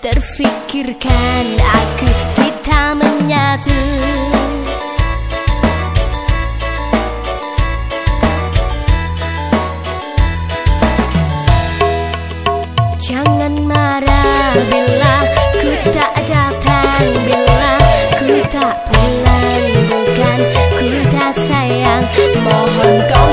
terfikirkan aku kita menyatu. Jangan marah bila ku tak datang Bila ku tak pulang Bukan ku tak sayang Mohon kau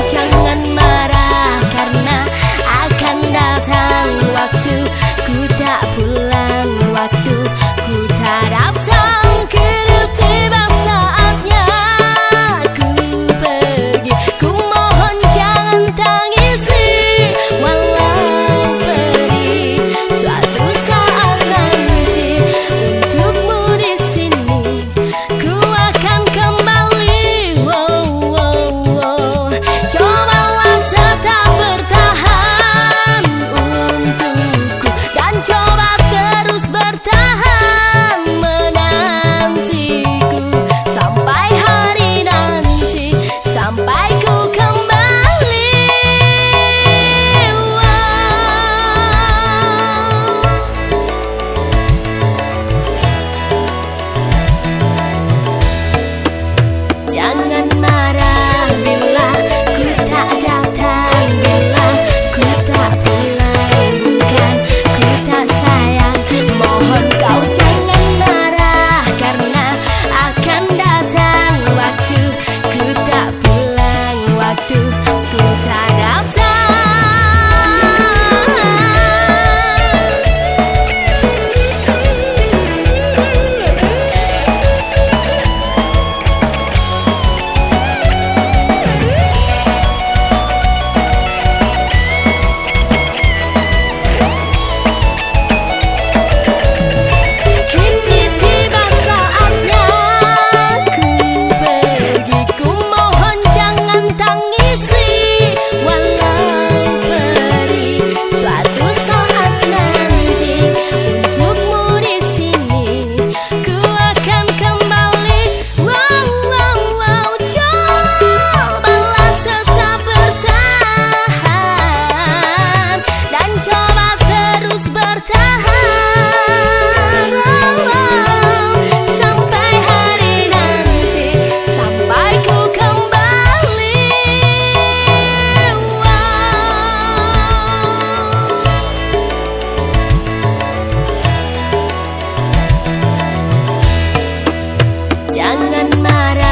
Jangan marah.